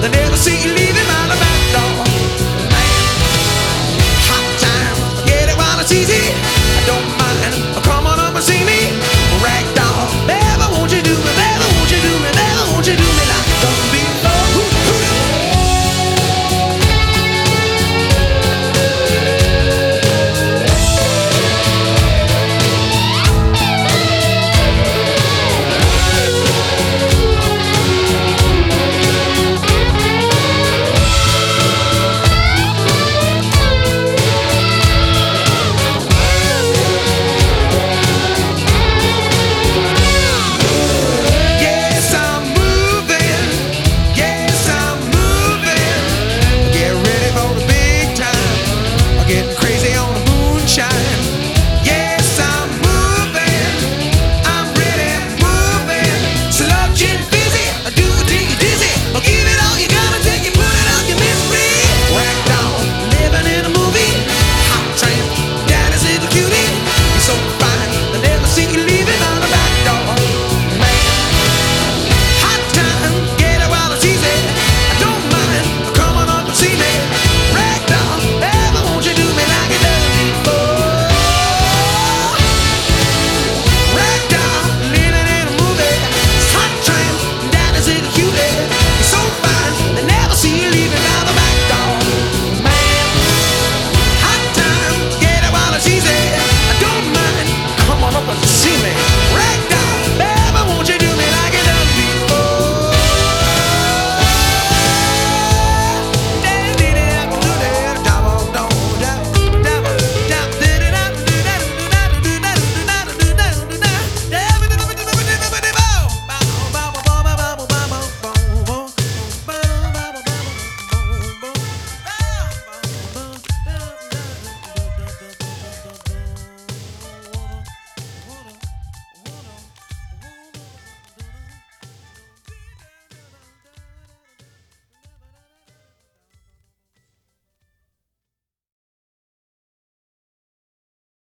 They never see you.